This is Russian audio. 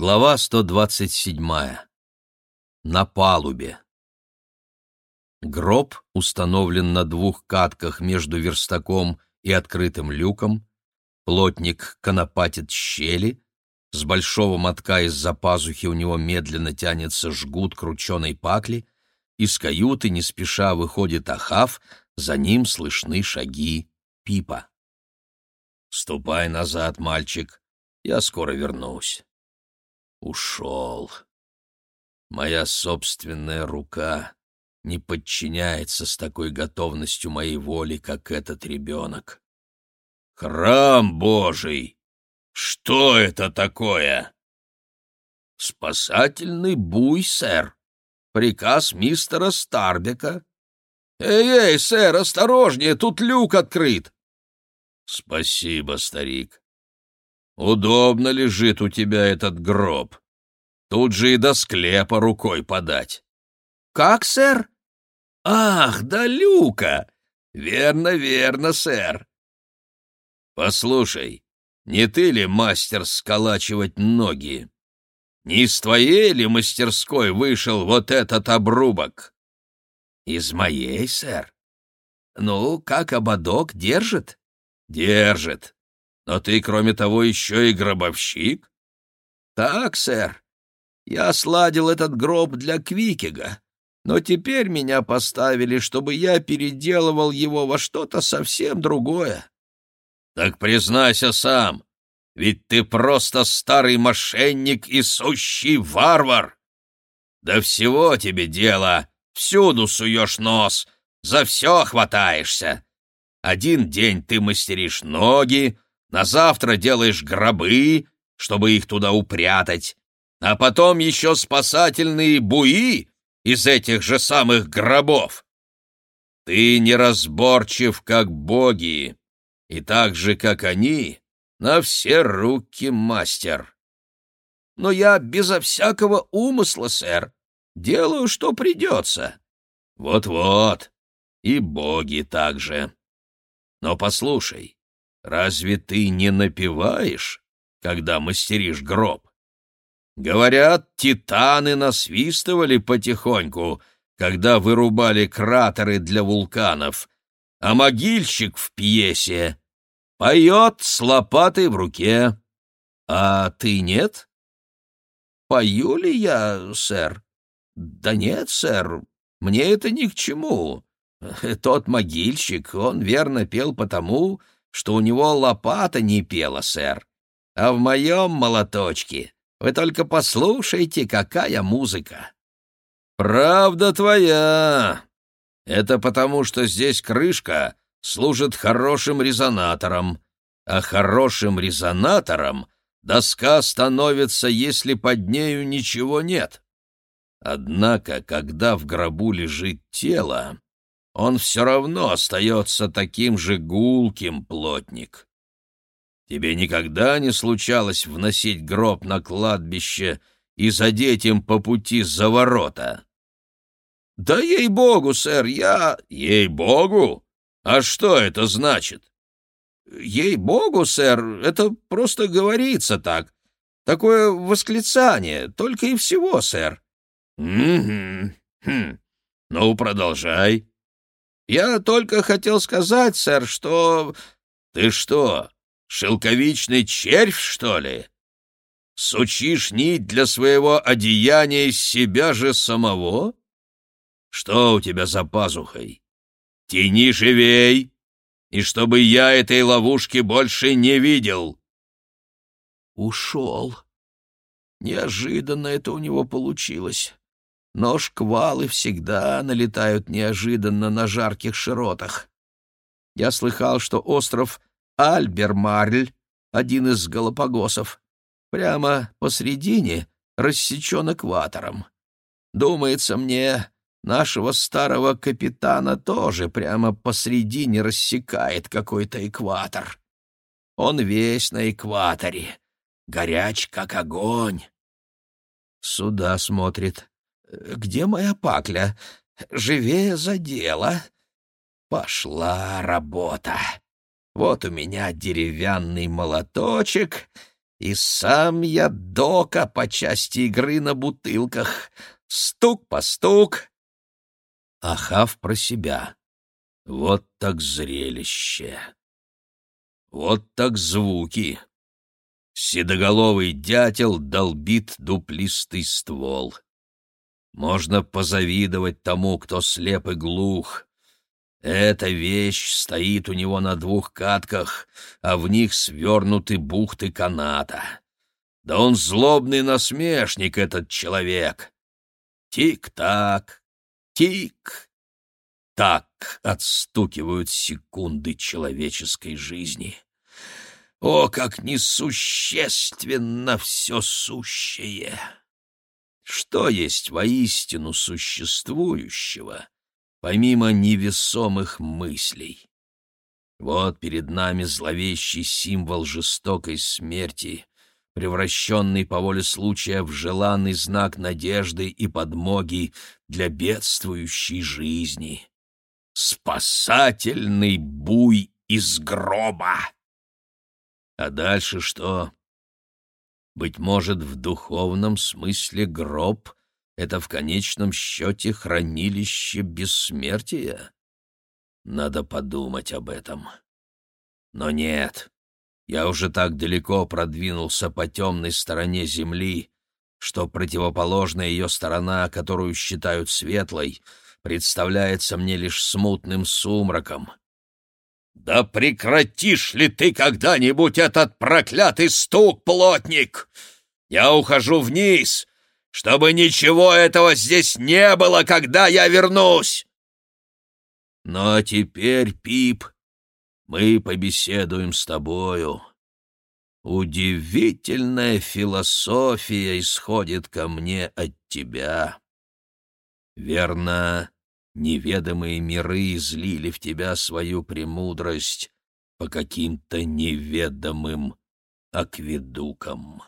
Глава 127. На палубе. Гроб установлен на двух катках между верстаком и открытым люком. Плотник конопатит щели. С большого мотка из-за пазухи у него медленно тянется жгут крученой пакли. Из каюты не спеша выходит Ахав, за ним слышны шаги Пипа. «Ступай назад, мальчик, я скоро вернусь» ушел. Моя собственная рука не подчиняется с такой готовностью моей воли, как этот ребенок. Храм Божий! Что это такое? Спасательный буй, сэр. Приказ мистера Старбека. Эй-эй, сэр, осторожнее, тут люк открыт. Спасибо, старик. Удобно лежит у тебя этот гроб. Тут же и до склепа рукой подать. — Как, сэр? — Ах, да люка! Верно, верно, сэр. — Послушай, не ты ли мастер сколачивать ноги? Не из твоей ли мастерской вышел вот этот обрубок? — Из моей, сэр. — Ну, как ободок держит? — Держит. Но ты, кроме того, еще и гробовщик? Так, сэр. Я сладил этот гроб для Квикига, но теперь меня поставили, чтобы я переделывал его во что-то совсем другое. Так признайся сам, ведь ты просто старый мошенник и сущий варвар. Да всего тебе дело, всюду суешь нос, за все хватаешься. Один день ты мастеришь ноги, на завтра делаешь гробы, чтобы их туда упрятать, а потом еще спасательные буи из этих же самых гробов. Ты неразборчив, как боги, и так же, как они, на все руки мастер. Но я безо всякого умысла, сэр, делаю, что придется. Вот-вот, и боги также. Но послушай, Разве ты не напеваешь, когда мастеришь гроб? Говорят, титаны насвистывали потихоньку, когда вырубали кратеры для вулканов, а могильщик в пьесе поет с лопатой в руке. А ты нет? Пою ли я, сэр? Да нет, сэр, мне это ни к чему. Тот могильщик, он верно пел потому, что у него лопата не пела, сэр. А в моем молоточке вы только послушайте, какая музыка. Правда твоя. Это потому, что здесь крышка служит хорошим резонатором, а хорошим резонатором доска становится, если под нею ничего нет. Однако, когда в гробу лежит тело, он все равно остается таким же гулким, плотник. Тебе никогда не случалось вносить гроб на кладбище и задеть им по пути за ворота? — Да ей-богу, сэр, я... — Ей-богу? А что это значит? — Ей-богу, сэр, это просто говорится так. Такое восклицание, только и всего, сэр. — Угу. Хм. Ну, продолжай. Я только хотел сказать, сэр, что... Ты что, шелковичный червь, что ли? Сучишь нить для своего одеяния из себя же самого? Что у тебя за пазухой? Тяни живей, и чтобы я этой ловушки больше не видел. Ушел. Неожиданно это у него получилось но шквалы всегда налетают неожиданно на жарких широтах. Я слыхал, что остров Альбермарль, один из Галапагосов, прямо посредине рассечен экватором. Думается мне, нашего старого капитана тоже прямо посредине рассекает какой-то экватор. Он весь на экваторе, горяч как огонь. Сюда смотрит, где моя пакля? Живее за дело. Пошла работа. Вот у меня деревянный молоточек, И сам я дока по части игры на бутылках. Стук по стук. Ахав про себя. Вот так зрелище. Вот так звуки. Седоголовый дятел долбит дуплистый ствол. Можно позавидовать тому, кто слеп и глух. Эта вещь стоит у него на двух катках, а в них свернуты бухты каната. Да он злобный насмешник, этот человек. Тик-так, тик. Так отстукивают секунды человеческой жизни. О, как несущественно все сущее! Что есть воистину существующего, помимо невесомых мыслей? Вот перед нами зловещий символ жестокой смерти, превращенный по воле случая в желанный знак надежды и подмоги для бедствующей жизни. Спасательный буй из гроба! А дальше что? Быть может, в духовном смысле гроб — это в конечном счете хранилище бессмертия? Надо подумать об этом. Но нет, я уже так далеко продвинулся по темной стороне Земли, что противоположная ее сторона, которую считают светлой, представляется мне лишь смутным сумраком. «Да прекратишь ли ты когда-нибудь этот проклятый стук, плотник? Я ухожу вниз, чтобы ничего этого здесь не было, когда я вернусь!» «Ну а теперь, Пип, мы побеседуем с тобою. Удивительная философия исходит ко мне от тебя. Верно, неведомые миры излили в тебя свою премудрость по каким-то неведомым акведукам.